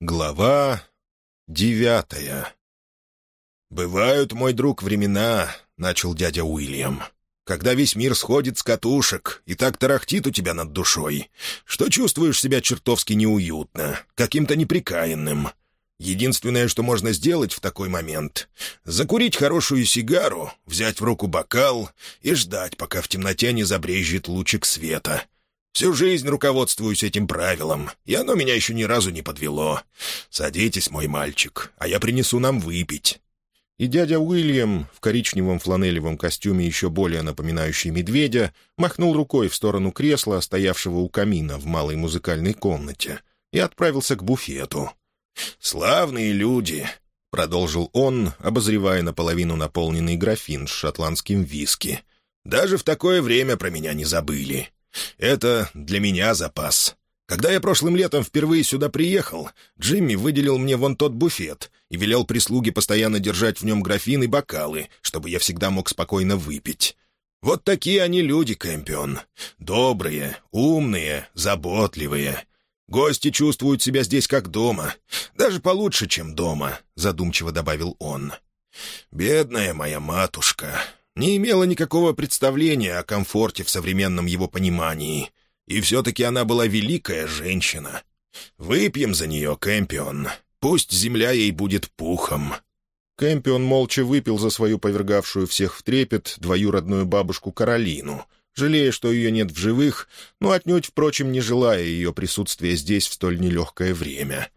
Глава девятая «Бывают, мой друг, времена», — начал дядя Уильям, «когда весь мир сходит с катушек и так тарахтит у тебя над душой, что чувствуешь себя чертовски неуютно, каким-то неприкаянным. Единственное, что можно сделать в такой момент — закурить хорошую сигару, взять в руку бокал и ждать, пока в темноте не забрежет лучик света» Всю жизнь руководствуюсь этим правилом, и оно меня еще ни разу не подвело. Садитесь, мой мальчик, а я принесу нам выпить». И дядя Уильям в коричневом фланелевом костюме, еще более напоминающий медведя, махнул рукой в сторону кресла, стоявшего у камина в малой музыкальной комнате, и отправился к буфету. «Славные люди!» — продолжил он, обозревая наполовину наполненный графин с шотландским виски. «Даже в такое время про меня не забыли. Это для меня запас. Когда я прошлым летом впервые сюда приехал, Джимми выделил мне вон тот буфет и велел прислуге постоянно держать в нем графин и бокалы, чтобы я всегда мог спокойно выпить. Вот такие они люди, Кэмпион. Добрые, умные, заботливые. Гости чувствуют себя здесь как дома. Даже получше, чем дома», — задумчиво добавил он. «Бедная моя матушка не имела никакого представления о комфорте в современном его понимании. И все-таки она была великая женщина. Выпьем за нее, Кэмпион. Пусть земля ей будет пухом». Кэмпион молча выпил за свою повергавшую всех в трепет двоюродную бабушку Каролину, жалея, что ее нет в живых, но отнюдь, впрочем, не желая ее присутствия здесь в столь нелегкое время.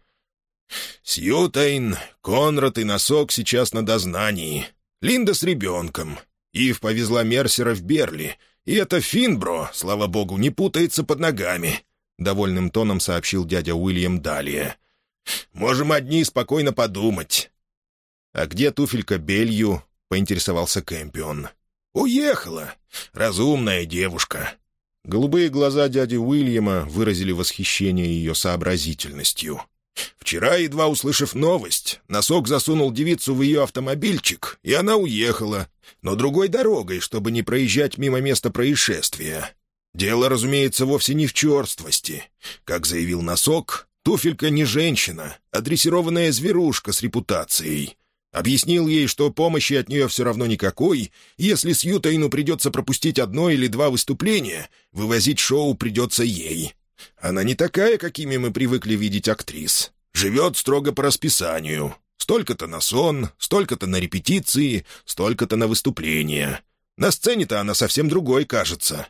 «Сьютайн, Конрад и Носок сейчас на дознании. Линда с ребенком. Ив повезла Мерсера в Берли, и это Финбро, слава богу, не путается под ногами», — довольным тоном сообщил дядя Уильям далее. «Можем одни спокойно подумать». «А где туфелька Белью?» — поинтересовался Кэмпион. «Уехала. Разумная девушка». Голубые глаза дяди Уильяма выразили восхищение ее сообразительностью. Вчера, едва услышав новость, носок засунул девицу в ее автомобильчик, и она уехала, но другой дорогой, чтобы не проезжать мимо места происшествия. Дело, разумеется, вовсе не в черствости. Как заявил носок, туфелька не женщина, а дрессированная зверушка с репутацией. Объяснил ей, что помощи от нее все равно никакой, если с Ютайну придется пропустить одно или два выступления, вывозить шоу придется ей. Она не такая, какими мы привыкли видеть актрис. Живет строго по расписанию. Столько-то на сон, столько-то на репетиции, столько-то на выступления. На сцене-то она совсем другой, кажется».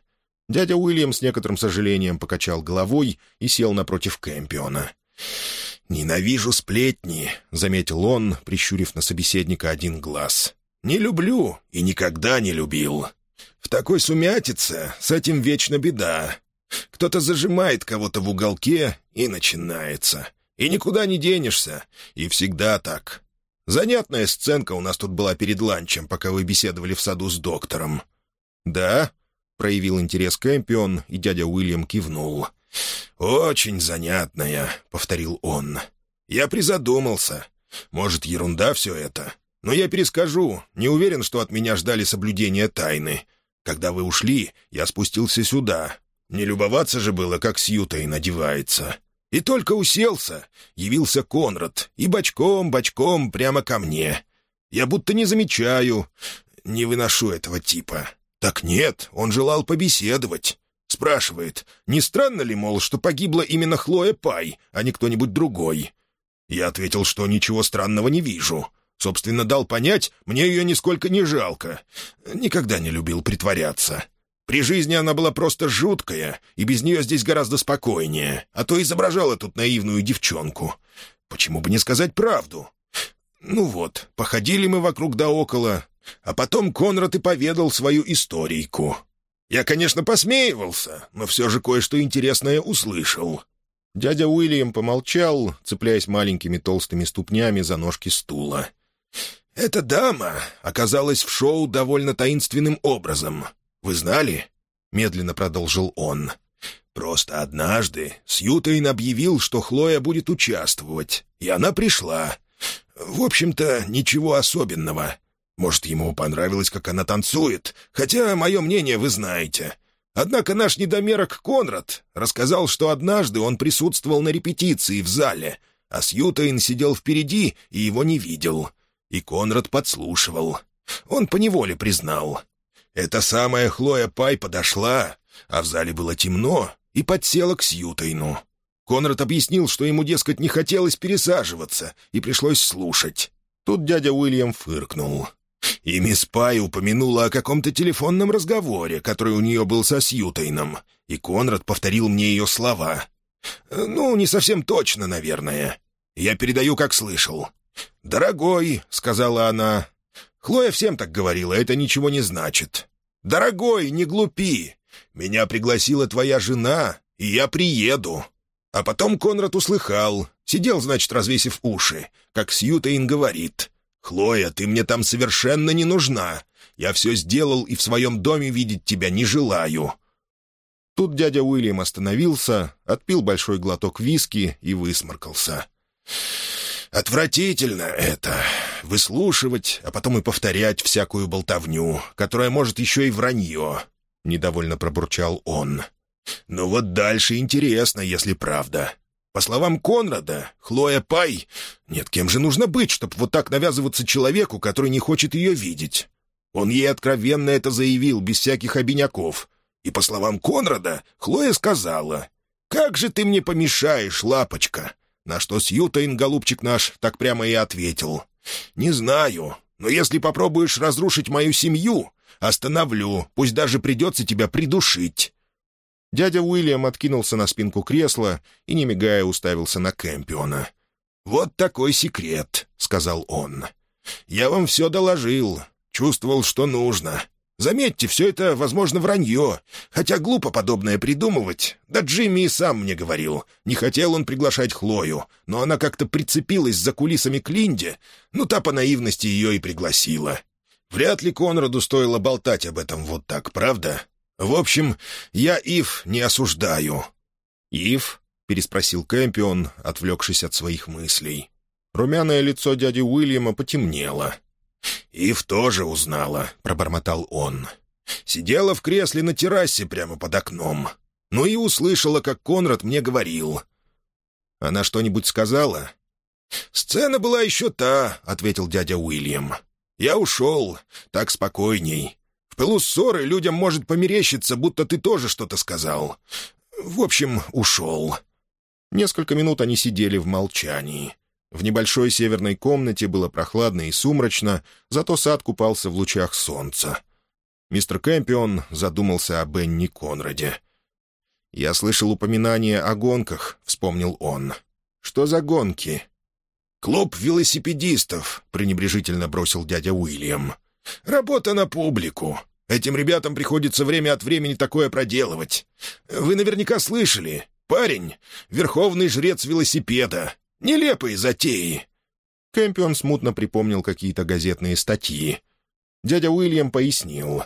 Дядя Уильям с некоторым сожалением покачал головой и сел напротив Кэмпиона. «Ненавижу сплетни», — заметил он, прищурив на собеседника один глаз. «Не люблю и никогда не любил. В такой сумятице с этим вечно беда. Кто-то зажимает кого-то в уголке, и начинается. И никуда не денешься. И всегда так. Занятная сценка у нас тут была перед ланчем, пока вы беседовали в саду с доктором. «Да?» — проявил интерес Кэмпион, и дядя Уильям кивнул. «Очень занятная», — повторил он. «Я призадумался. Может, ерунда все это? Но я перескажу. Не уверен, что от меня ждали соблюдения тайны. Когда вы ушли, я спустился сюда, не любоваться же было, как Сьюта и надевается. И только уселся, явился Конрад, и бочком-бочком прямо ко мне. Я будто не замечаю, не выношу этого типа. Так нет, он желал побеседовать. Спрашивает, не странно ли, мол, что погибла именно Хлоя Пай, а не кто-нибудь другой? Я ответил, что ничего странного не вижу. Собственно, дал понять, мне ее нисколько не жалко. Никогда не любил притворяться. При жизни она была просто жуткая, и без нее здесь гораздо спокойнее, а то изображала тут наивную девчонку. Почему бы не сказать правду? Ну вот, походили мы вокруг да около, а потом Конрад и поведал свою историйку. Я, конечно, посмеивался, но все же кое-что интересное услышал. Дядя Уильям помолчал, цепляясь маленькими толстыми ступнями за ножки стула. «Эта дама оказалась в шоу довольно таинственным образом. Вы знали?» — медленно продолжил он. «Просто однажды Сьютейн объявил, что Хлоя будет участвовать, и она пришла. В общем-то, ничего особенного. Может, ему понравилось, как она танцует, хотя мое мнение вы знаете. Однако наш недомерок Конрад рассказал, что однажды он присутствовал на репетиции в зале, а Сьютайн сидел впереди и его не видел. И Конрад подслушивал. Он поневоле признал. Эта самая Хлоя Пай подошла, а в зале было темно, и подсела к Сьютайну. Конрад объяснил, что ему, дескать, не хотелось пересаживаться, и пришлось слушать. Тут дядя Уильям фыркнул. И мисс Пай упомянула о каком-то телефонном разговоре, который у нее был со Сьютайном, и Конрад повторил мне ее слова. «Ну, не совсем точно, наверное. Я передаю, как слышал». «Дорогой», — сказала она. Хлоя всем так говорила, это ничего не значит. «Дорогой, не глупи. Меня пригласила твоя жена, и я приеду». А потом Конрад услыхал. Сидел, значит, развесив уши, как Сьютейн говорит. «Хлоя, ты мне там совершенно не нужна. Я все сделал и в своем доме видеть тебя не желаю». Тут дядя Уильям остановился, отпил большой глоток виски и высморкался. «Отвратительно это — выслушивать, а потом и повторять всякую болтовню, которая может еще и вранье», — недовольно пробурчал он. «Ну вот дальше интересно, если правда. По словам Конрада, Хлоя Пай... Нет, кем же нужно быть, чтобы вот так навязываться человеку, который не хочет ее видеть? Он ей откровенно это заявил, без всяких обиняков. И по словам Конрада, Хлоя сказала, «Как же ты мне помешаешь, лапочка?» На что Сьютайн, голубчик наш, так прямо и ответил. «Не знаю, но если попробуешь разрушить мою семью, остановлю, пусть даже придется тебя придушить». Дядя Уильям откинулся на спинку кресла и, не мигая, уставился на Кэмпиона. «Вот такой секрет», — сказал он. «Я вам все доложил. Чувствовал, что нужно. Заметьте, все это, возможно, вранье. Хотя глупо подобное придумывать. Да Джимми и сам мне говорил. Не хотел он приглашать Хлою, но она как-то прицепилась за кулисами к Линде. Ну, та по наивности ее и пригласила. Вряд ли Конраду стоило болтать об этом вот так, правда? В общем, я Ив не осуждаю». «Ив?» — переспросил Кэмпион, отвлекшись от своих мыслей. Румяное лицо дяди Уильяма потемнело. «Ив тоже узнала», — пробормотал он. «Сидела в кресле на террасе прямо под окном. Ну и услышала, как Конрад мне говорил». «Она что-нибудь сказала?» «Сцена была еще та», — ответил дядя Уильям. «Я ушел. Так спокойней пылу ссоры людям может померещиться, будто ты тоже что-то сказал. В общем, ушел». Несколько минут они сидели в молчании. В небольшой северной комнате было прохладно и сумрачно, зато сад купался в лучах солнца. Мистер Кэмпион задумался о Бенни Конраде. «Я слышал упоминание о гонках», — вспомнил он. «Что за гонки?» «Клуб велосипедистов», — пренебрежительно бросил дядя Уильям. «Работа на публику. Этим ребятам приходится время от времени такое проделывать. Вы наверняка слышали. Парень — верховный жрец велосипеда. Нелепые затеи». Кэмпион смутно припомнил какие-то газетные статьи. Дядя Уильям пояснил.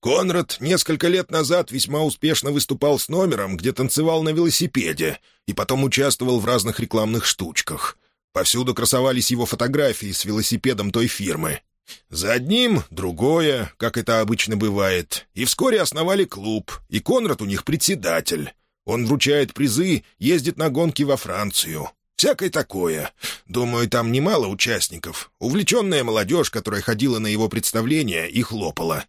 «Конрад несколько лет назад весьма успешно выступал с номером, где танцевал на велосипеде, и потом участвовал в разных рекламных штучках. Повсюду красовались его фотографии с велосипедом той фирмы. За одним — другое, как это обычно бывает, и вскоре основали клуб, и Конрад у них председатель. Он вручает призы, ездит на гонки во Францию. Всякое такое. Думаю, там немало участников. Увлеченная молодежь, которая ходила на его представления и хлопала.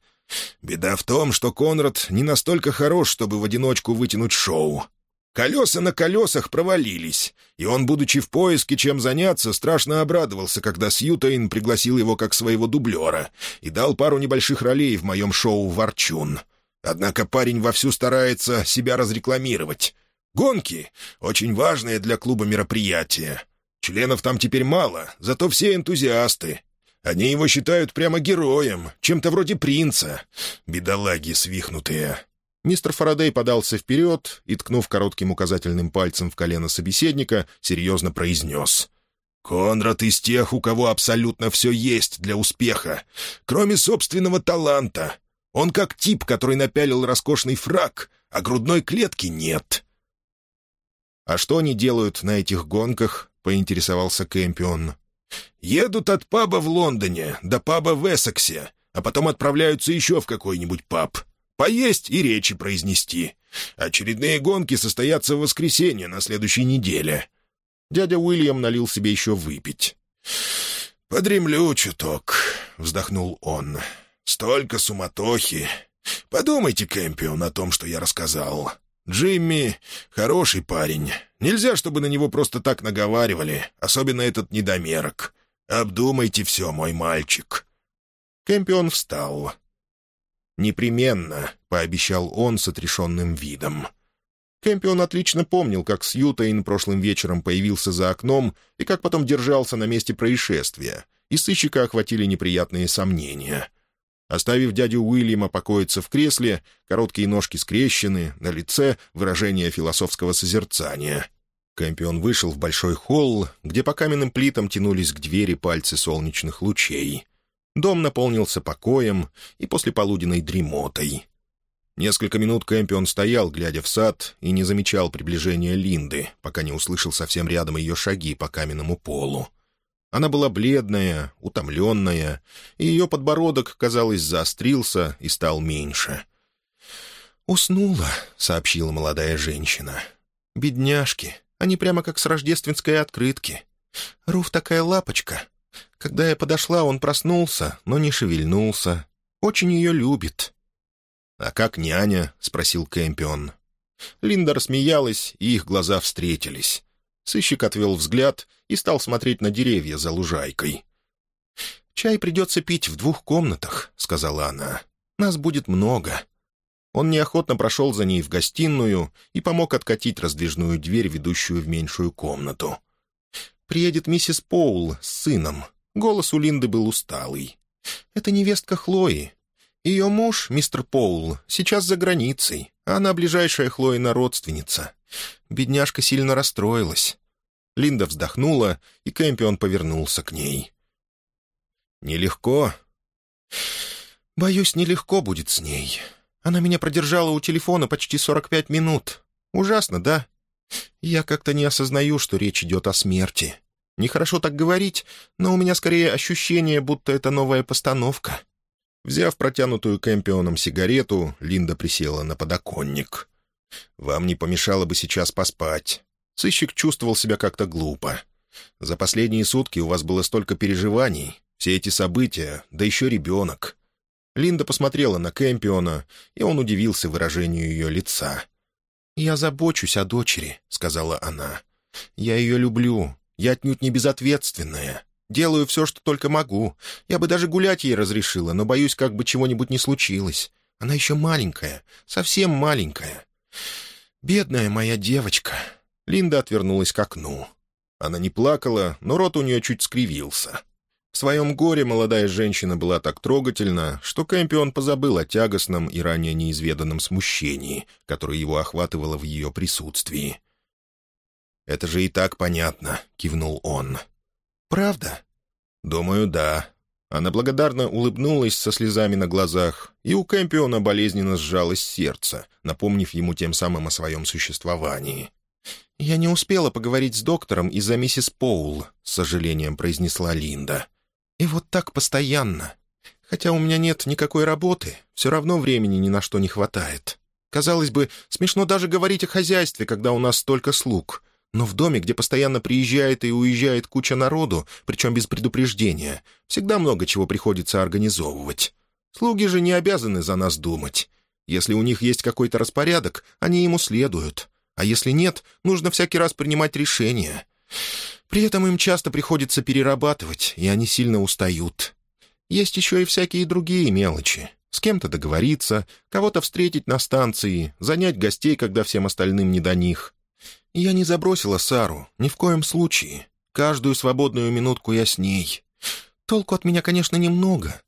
Беда в том, что Конрад не настолько хорош, чтобы в одиночку вытянуть шоу. Колеса на колесах провалились, и он, будучи в поиске, чем заняться, страшно обрадовался, когда Сьютейн пригласил его как своего дублера и дал пару небольших ролей в моем шоу «Ворчун». Однако парень вовсю старается себя разрекламировать. Гонки — очень важное для клуба мероприятие. Членов там теперь мало, зато все энтузиасты. Они его считают прямо героем, чем-то вроде принца. Бедолаги свихнутые. Мистер Фарадей подался вперед и, ткнув коротким указательным пальцем в колено собеседника, серьезно произнес. «Конрад из тех, у кого абсолютно все есть для успеха, кроме собственного таланта. Он как тип, который напялил роскошный фраг, а грудной клетки нет». «А что они делают на этих гонках?» — поинтересовался Кэмпион. «Едут от паба в Лондоне до паба в Эссексе, а потом отправляются еще в какой-нибудь паб. Поесть и речи произнести. Очередные гонки состоятся в воскресенье на следующей неделе. Дядя Уильям налил себе еще выпить. «Подремлю чуток», — вздохнул он. «Столько суматохи. Подумайте, Кэмпион, о том, что я рассказал. Джимми — хороший парень. Нельзя, чтобы на него просто так наговаривали, особенно этот недомерок. Обдумайте все, мой мальчик». Кэмпион встал. «Непременно», — пообещал он с отрешенным видом. Кэмпион отлично помнил, как Сьютейн прошлым вечером появился за окном и как потом держался на месте происшествия, и сыщика охватили неприятные сомнения. Оставив дядю Уильяма покоиться в кресле, короткие ножки скрещены, на лице выражение философского созерцания. Кэмпион вышел в большой холл, где по каменным плитам тянулись к двери пальцы солнечных лучей. Дом наполнился покоем и послеполуденной дремотой. Несколько минут Кэмпион стоял, глядя в сад, и не замечал приближения Линды, пока не услышал совсем рядом ее шаги по каменному полу. Она была бледная, утомленная, и ее подбородок, казалось, заострился и стал меньше. «Уснула», — сообщила молодая женщина. «Бедняжки, они прямо как с рождественской открытки. Руф такая лапочка. Когда я подошла, он проснулся, но не шевельнулся. Очень ее любит». «А как няня?» — спросил Кэмпион. Линда рассмеялась, и их глаза встретились. Сыщик отвел взгляд и стал смотреть на деревья за лужайкой. «Чай придется пить в двух комнатах», — сказала она. «Нас будет много». Он неохотно прошел за ней в гостиную и помог откатить раздвижную дверь, ведущую в меньшую комнату. «Приедет миссис Поул с сыном». Голос у Линды был усталый. «Это невестка Хлои. Ее муж, мистер Поул, сейчас за границей, а она ближайшая Хлоина родственница. Бедняжка сильно расстроилась. Линда вздохнула, и Кэмпион повернулся к ней. «Нелегко?» «Боюсь, нелегко будет с ней. Она меня продержала у телефона почти сорок пять минут. Ужасно, да? Я как-то не осознаю, что речь идет о смерти. Нехорошо так говорить, но у меня скорее ощущение, будто это новая постановка». Взяв протянутую Кэмпионом сигарету, Линда присела на подоконник. «Вам не помешало бы сейчас поспать». Сыщик чувствовал себя как-то глупо. «За последние сутки у вас было столько переживаний, все эти события, да еще ребенок». Линда посмотрела на Кэмпиона, и он удивился выражению ее лица. «Я забочусь о дочери», — сказала она. «Я ее люблю. Я отнюдь не безответственная. Делаю все, что только могу. Я бы даже гулять ей разрешила, но боюсь, как бы чего-нибудь не случилось. Она еще маленькая, совсем маленькая. Бедная моя девочка». Линда отвернулась к окну. Она не плакала, но рот у нее чуть скривился. В своем горе молодая женщина была так трогательна, что Кэмпион позабыл о тягостном и ранее неизведанном смущении, которое его охватывало в ее присутствии. «Это же и так понятно», — кивнул он. «Правда?» «Думаю, да». Она благодарно улыбнулась со слезами на глазах, и у Кэмпиона болезненно сжалось сердце, напомнив ему тем самым о своем существовании. «Я не успела поговорить с доктором из-за миссис Поул», — с сожалением произнесла Линда. «И вот так постоянно. Хотя у меня нет никакой работы, все равно времени ни на что не хватает. Казалось бы, смешно даже говорить о хозяйстве, когда у нас столько слуг. Но в доме, где постоянно приезжает и уезжает куча народу, причем без предупреждения, всегда много чего приходится организовывать. Слуги же не обязаны за нас думать. Если у них есть какой-то распорядок, они ему следуют. А если нет, нужно всякий раз принимать решения. При этом им часто приходится перерабатывать, и они сильно устают. Есть еще и всякие другие мелочи. С кем-то договориться, кого-то встретить на станции, занять гостей, когда всем остальным не до них. Я не забросила Сару, ни в коем случае. Каждую свободную минутку я с ней. Толку от меня, конечно, немного.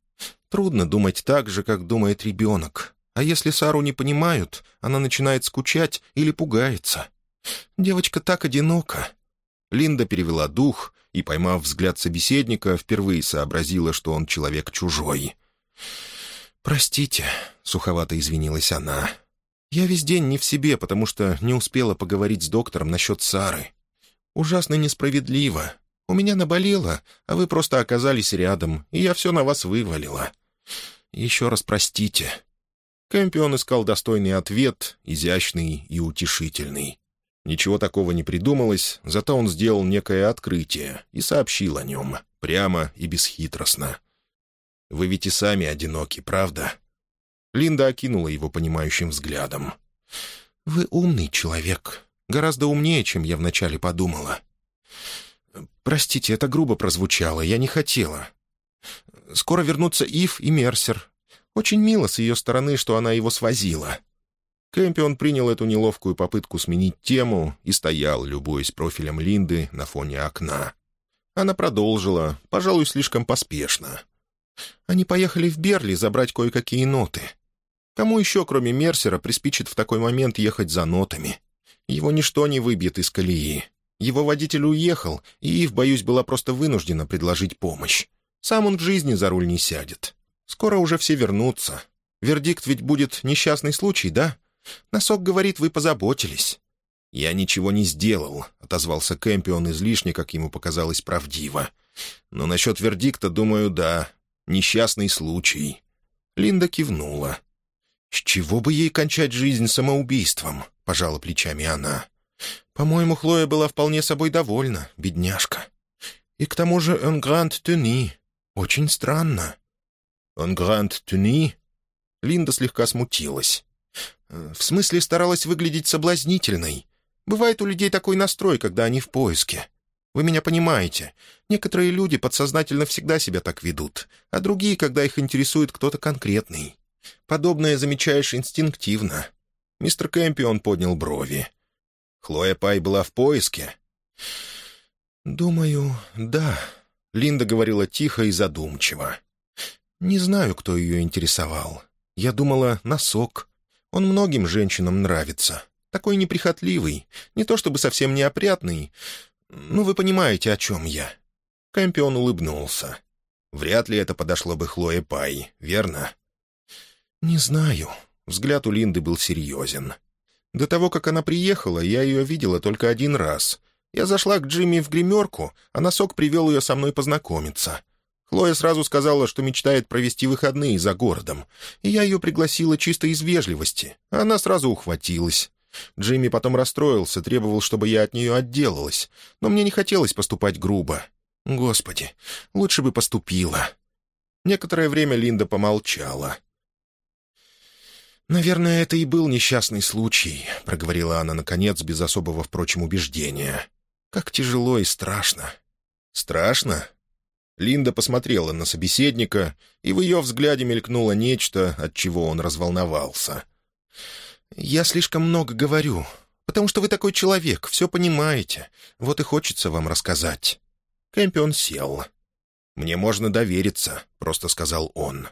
Трудно думать так же, как думает ребенок. А если Сару не понимают, она начинает скучать или пугается. Девочка так одинока. Линда перевела дух и, поймав взгляд собеседника, впервые сообразила, что он человек чужой. «Простите», — суховато извинилась она, — я весь день не в себе, потому что не успела поговорить с доктором насчет Сары. Ужасно несправедливо. У меня наболело, а вы просто оказались рядом, и я все на вас вывалила. Еще раз простите». Кэмпион искал достойный ответ, изящный и утешительный. Ничего такого не придумалось, зато он сделал некое открытие и сообщил о нем, прямо и бесхитростно. «Вы ведь и сами одиноки, правда?» Линда окинула его понимающим взглядом. «Вы умный человек. Гораздо умнее, чем я вначале подумала. Простите, это грубо прозвучало, я не хотела. Скоро вернутся Ив и Мерсер. Очень мило с ее стороны, что она его свозила». Кэмпион принял эту неловкую попытку сменить тему и стоял, любуясь профилем Линды на фоне окна. Она продолжила, пожалуй, слишком поспешно. Они поехали в Берли забрать кое-какие ноты. Кому еще, кроме Мерсера, приспичит в такой момент ехать за нотами? Его ничто не выбьет из колеи. Его водитель уехал, и Ив, боюсь, была просто вынуждена предложить помощь. Сам он в жизни за руль не сядет. Скоро уже все вернутся. Вердикт ведь будет несчастный случай, да? Носок говорит, вы позаботились». «Я ничего не сделал», — отозвался Кэмпион излишне, как ему показалось правдиво. «Но насчет вердикта, думаю, да. Несчастный случай». Линда кивнула. «С чего бы ей кончать жизнь самоубийством?» — пожала плечами она. «По-моему, Хлоя была вполне собой довольна, бедняжка. И к тому же «un grand tenu». Очень странно». «Un grand tenu?» Линда слегка смутилась. В смысле, старалась выглядеть соблазнительной. Бывает у людей такой настрой, когда они в поиске. Вы меня понимаете. Некоторые люди подсознательно всегда себя так ведут, а другие, когда их интересует кто-то конкретный. Подобное замечаешь инстинктивно. Мистер Кэмпион поднял брови. Хлоя Пай была в поиске? «Думаю, да», — Линда говорила тихо и задумчиво. «Не знаю, кто ее интересовал. Я думала, носок. Он многим женщинам нравится. Такой неприхотливый, не то чтобы совсем неопрятный. Ну, вы понимаете, о чем я». Кэмпион улыбнулся. «Вряд ли это подошло бы Хлое Пай, верно?» «Не знаю». Взгляд у Линды был серьезен. До того, как она приехала, я ее видела только один раз. Я зашла к Джимми в гримерку, а носок привел ее со мной познакомиться. Хлоя сразу сказала, что мечтает провести выходные за городом, и я ее пригласила чисто из вежливости. Она сразу ухватилась. Джимми потом расстроился, требовал, чтобы я от нее отделалась, но мне не хотелось поступать грубо. Господи, лучше бы поступила. Некоторое время Линда помолчала. «Наверное, это и был несчастный случай», — проговорила она, наконец, без особого, впрочем, убеждения. «Как тяжело и страшно». «Страшно?» Линда посмотрела на собеседника, и в ее взгляде мелькнуло нечто, от чего он разволновался. «Я слишком много говорю, потому что вы такой человек, все понимаете. Вот и хочется вам рассказать». Кэмпион сел. «Мне можно довериться», — просто сказал он.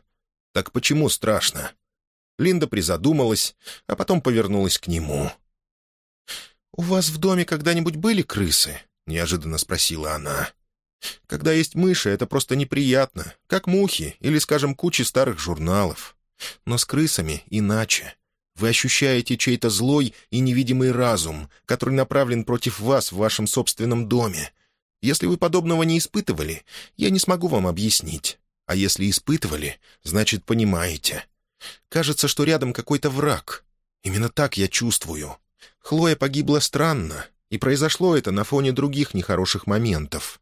«Так почему страшно?» Линда призадумалась, а потом повернулась к нему. «У вас в доме когда-нибудь были крысы?» — неожиданно спросила она. Когда есть мыши, это просто неприятно, как мухи или, скажем, куча старых журналов. Но с крысами иначе. Вы ощущаете чей-то злой и невидимый разум, который направлен против вас в вашем собственном доме. Если вы подобного не испытывали, я не смогу вам объяснить. А если испытывали, значит, понимаете. Кажется, что рядом какой-то враг. Именно так я чувствую. Хлоя погибла странно, и произошло это на фоне других нехороших моментов.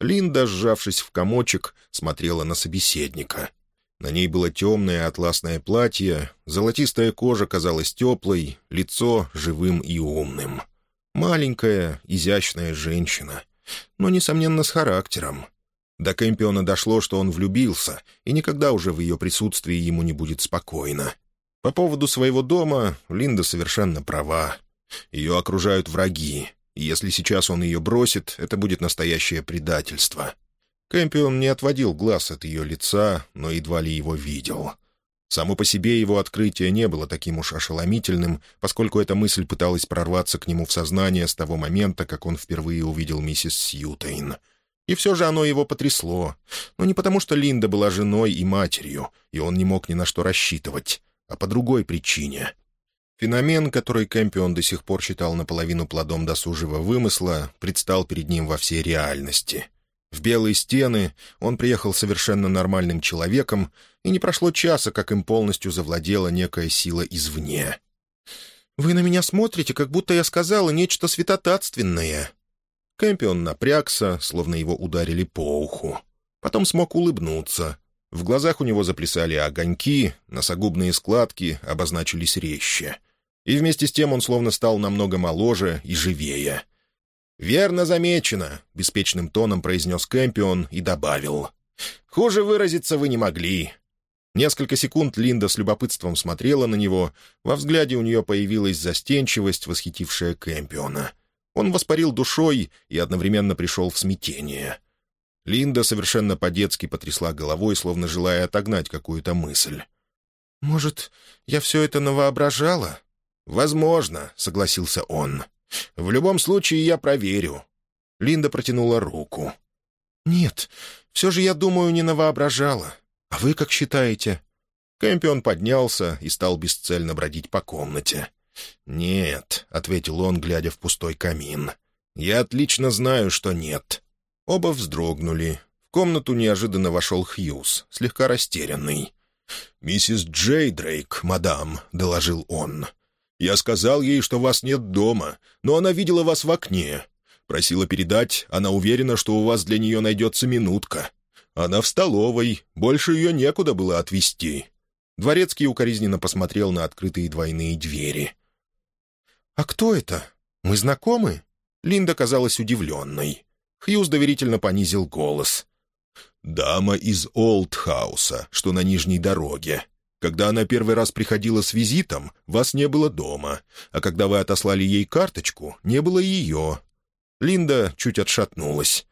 Линда, сжавшись в комочек, смотрела на собеседника. На ней было темное атласное платье, золотистая кожа казалась теплой, лицо — живым и умным. Маленькая, изящная женщина, но, несомненно, с характером. До Кэмпиона дошло, что он влюбился, и никогда уже в ее присутствии ему не будет спокойно. По поводу своего дома Линда совершенно права. Ее окружают враги, и если сейчас он ее бросит, это будет настоящее предательство. Кэмпион не отводил глаз от ее лица, но едва ли его видел. Само по себе его открытие не было таким уж ошеломительным, поскольку эта мысль пыталась прорваться к нему в сознание с того момента, как он впервые увидел миссис Сьютейн. И все же оно его потрясло. Но не потому, что Линда была женой и матерью, и он не мог ни на что рассчитывать, а по другой причине. Феномен, который Кэмпион до сих пор считал наполовину плодом досужего вымысла, предстал перед ним во всей реальности. В белые стены он приехал совершенно нормальным человеком, и не прошло часа, как им полностью завладела некая сила извне. «Вы на меня смотрите, как будто я сказала нечто святотатственное». Кэмпион напрягся, словно его ударили по уху. Потом смог улыбнуться. В глазах у него заплясали огоньки, носогубные складки обозначились резче. И вместе с тем он словно стал намного моложе и живее. «Верно замечено», — беспечным тоном произнес Кэмпион и добавил. «Хуже выразиться вы не могли». Несколько секунд Линда с любопытством смотрела на него. Во взгляде у нее появилась застенчивость, восхитившая Кэмпиона. Он воспарил душой и одновременно пришел в смятение. Линда совершенно по-детски потрясла головой, словно желая отогнать какую-то мысль. «Может, я все это навоображала?» «Возможно», — согласился он. «В любом случае я проверю». Линда протянула руку. «Нет, все же, я думаю, не навоображала. А вы как считаете?» Кэмпион поднялся и стал бесцельно бродить по комнате. «Нет», — ответил он, глядя в пустой камин. «Я отлично знаю, что нет». Оба вздрогнули. В комнату неожиданно вошел Хьюз, слегка растерянный. «Миссис Джей Дрейк, мадам», — доложил он. «Я сказал ей, что вас нет дома, но она видела вас в окне. Просила передать, она уверена, что у вас для нее найдется минутка. Она в столовой, больше ее некуда было отвезти». Дворецкий укоризненно посмотрел на открытые двойные двери. «А кто это? Мы знакомы?» Линда казалась удивленной. Хьюз доверительно понизил голос. «Дама из Олдхауса, что на Нижней дороге. Когда она первый раз приходила с визитом, вас не было дома, а когда вы отослали ей карточку, не было ее». Линда чуть отшатнулась.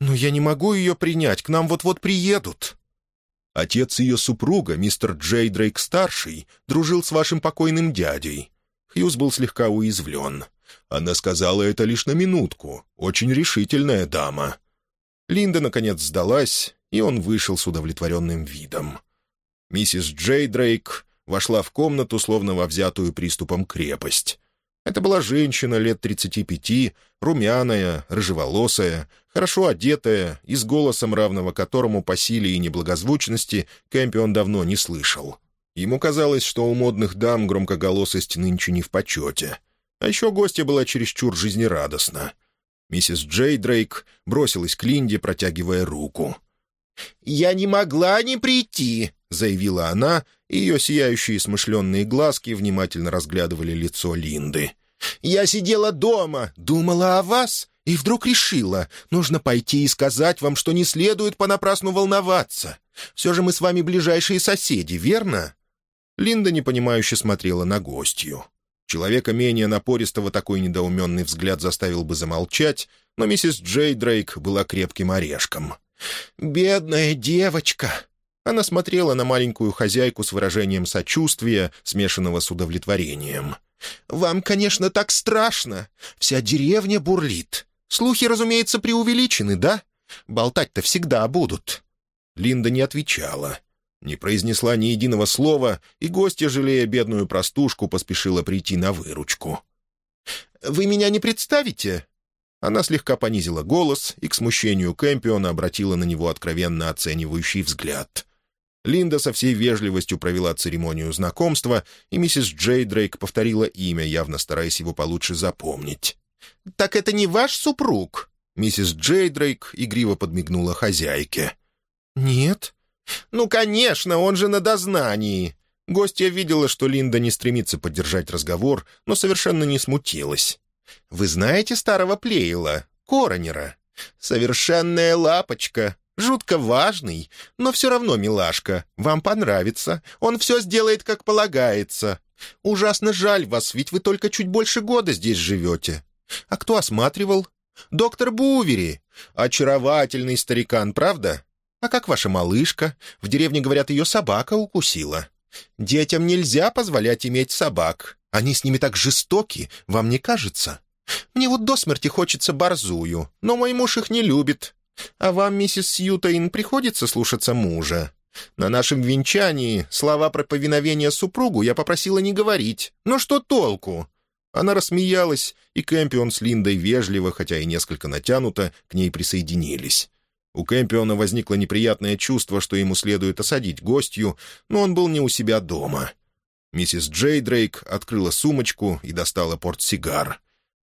«Но я не могу ее принять, к нам вот-вот приедут». Отец ее супруга, мистер Джей Дрейк-старший, дружил с вашим покойным дядей. Хьюз был слегка уязвлен. Она сказала это лишь на минутку. Очень решительная дама. Линда, наконец, сдалась, и он вышел с удовлетворенным видом. Миссис Джей Дрейк вошла в комнату, словно во взятую приступом крепость. Это была женщина лет тридцати пяти, румяная, рыжеволосая, хорошо одетая и с голосом, равного которому по силе и неблагозвучности Кэмпион давно не слышал. Ему казалось, что у модных дам громкоголосость нынче не в почете. А еще гостья была чересчур жизнерадостна. Миссис Джей Дрейк бросилась к Линде, протягивая руку. «Я не могла не прийти», — заявила она, и ее сияющие смышленные глазки внимательно разглядывали лицо Линды. «Я сидела дома, думала о вас, и вдруг решила, нужно пойти и сказать вам, что не следует понапрасну волноваться. Все же мы с вами ближайшие соседи, верно?» Линда непонимающе смотрела на гостью. Человека менее напористого такой недоуменный взгляд заставил бы замолчать, но миссис Джей Дрейк была крепким орешком. «Бедная девочка!» Она смотрела на маленькую хозяйку с выражением сочувствия, смешанного с удовлетворением. «Вам, конечно, так страшно. Вся деревня бурлит. Слухи, разумеется, преувеличены, да? Болтать-то всегда будут». Линда не отвечала не произнесла ни единого слова, и гостья, жалея бедную простушку, поспешила прийти на выручку. «Вы меня не представите?» Она слегка понизила голос и к смущению Кэмпиона обратила на него откровенно оценивающий взгляд. Линда со всей вежливостью провела церемонию знакомства, и миссис Джей Дрейк повторила имя, явно стараясь его получше запомнить. «Так это не ваш супруг?» Миссис Джей Дрейк игриво подмигнула хозяйке. «Нет», «Ну, конечно, он же на дознании». Гостья видела, что Линда не стремится поддержать разговор, но совершенно не смутилась. «Вы знаете старого Плейла, Коронера? Совершенная лапочка, жутко важный, но все равно милашка. Вам понравится, он все сделает, как полагается. Ужасно жаль вас, ведь вы только чуть больше года здесь живете. А кто осматривал? Доктор Бувери. Очаровательный старикан, правда?» «А как ваша малышка? В деревне, говорят, ее собака укусила. Детям нельзя позволять иметь собак. Они с ними так жестоки, вам не кажется? Мне вот до смерти хочется борзую, но мой муж их не любит. А вам, миссис Сьютейн, приходится слушаться мужа. На нашем венчании слова про повиновение супругу я попросила не говорить. Но что толку?» Она рассмеялась, и Кэмпион с Линдой вежливо, хотя и несколько натянуто, к ней присоединились. У Кэмпиона возникло неприятное чувство, что ему следует осадить гостью, но он был не у себя дома. Миссис Джей Дрейк открыла сумочку и достала портсигар.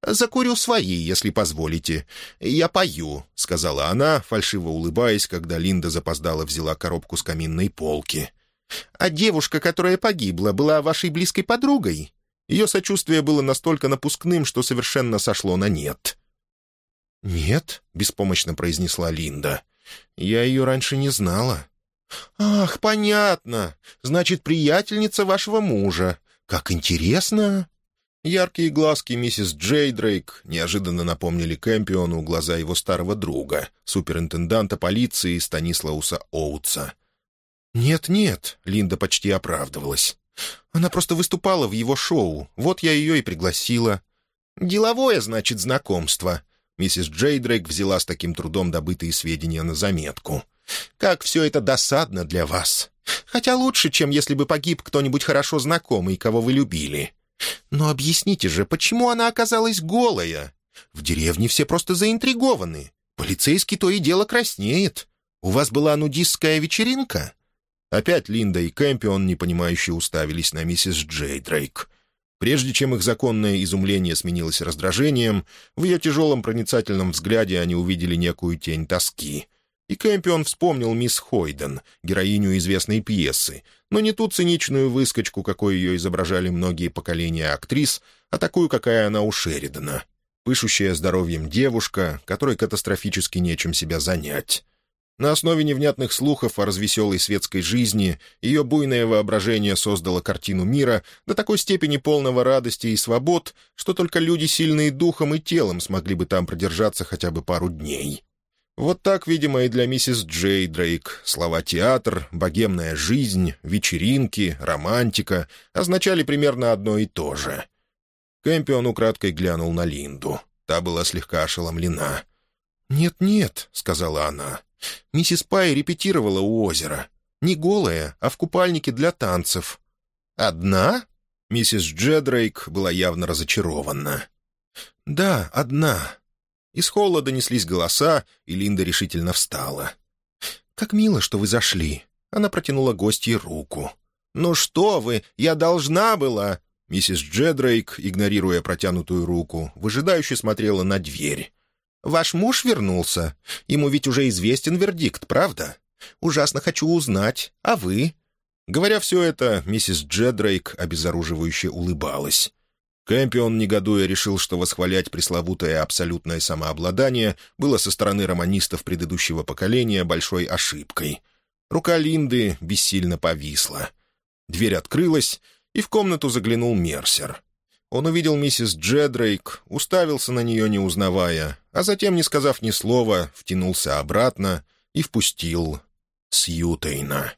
«Закурю свои, если позволите. Я пою», — сказала она, фальшиво улыбаясь, когда Линда запоздала взяла коробку с каминной полки. «А девушка, которая погибла, была вашей близкой подругой?» Ее сочувствие было настолько напускным, что совершенно сошло на нет. «Нет», — беспомощно произнесла Линда. «Я ее раньше не знала». «Ах, понятно. Значит, приятельница вашего мужа. Как интересно!» Яркие глазки миссис Джей Дрейк неожиданно напомнили Кэмпиону глаза его старого друга, суперинтенданта полиции Станислауса Оутса. «Нет-нет», — Линда почти оправдывалась. «Она просто выступала в его шоу, вот я ее и пригласила». «Деловое, значит, знакомство». Миссис Джей Дрейк взяла с таким трудом добытые сведения на заметку. «Как все это досадно для вас. Хотя лучше, чем если бы погиб кто-нибудь хорошо знакомый, кого вы любили. Но объясните же, почему она оказалась голая? В деревне все просто заинтригованы. Полицейский то и дело краснеет. У вас была нудистская вечеринка?» Опять Линда и Кэмпион, непонимающе, уставились на миссис Джей Дрейк. Прежде чем их законное изумление сменилось раздражением, в ее тяжелом проницательном взгляде они увидели некую тень тоски. И Кэмпион вспомнил мисс Хойден, героиню известной пьесы, но не ту циничную выскочку, какой ее изображали многие поколения актрис, а такую, какая она у Шеридана. Пышущая здоровьем девушка, которой катастрофически нечем себя занять. На основе невнятных слухов о развеселой светской жизни ее буйное воображение создало картину мира до такой степени полного радости и свобод, что только люди, сильные духом и телом, смогли бы там продержаться хотя бы пару дней. Вот так, видимо, и для миссис Джей Дрейк слова «театр», «богемная жизнь», «вечеринки», «романтика» означали примерно одно и то же. Кэмпион украдкой глянул на Линду. Та была слегка ошеломлена. «Нет-нет», — сказала она, — «миссис Пай репетировала у озера. Не голая, а в купальнике для танцев». «Одна?» — миссис Джедрейк была явно разочарована. «Да, одна. Из холла донеслись голоса, и Линда решительно встала. «Как мило, что вы зашли!» Она протянула гостье руку. «Ну что вы, я должна была!» Миссис Джедрейк, игнорируя протянутую руку, выжидающе смотрела на дверь. «Ваш муж вернулся? Ему ведь уже известен вердикт, правда? Ужасно хочу узнать. А вы?» Говоря все это, миссис Джедрейк обезоруживающе улыбалась. Кэмпион, негодуя, решил, что восхвалять пресловутое абсолютное самообладание было со стороны романистов предыдущего поколения большой ошибкой. Рука Линды бессильно повисла. Дверь открылась, и в комнату заглянул Мерсер. Он увидел миссис Джедрейк, уставился на нее, не узнавая, а затем, не сказав ни слова, втянулся обратно и впустил Сьютейна.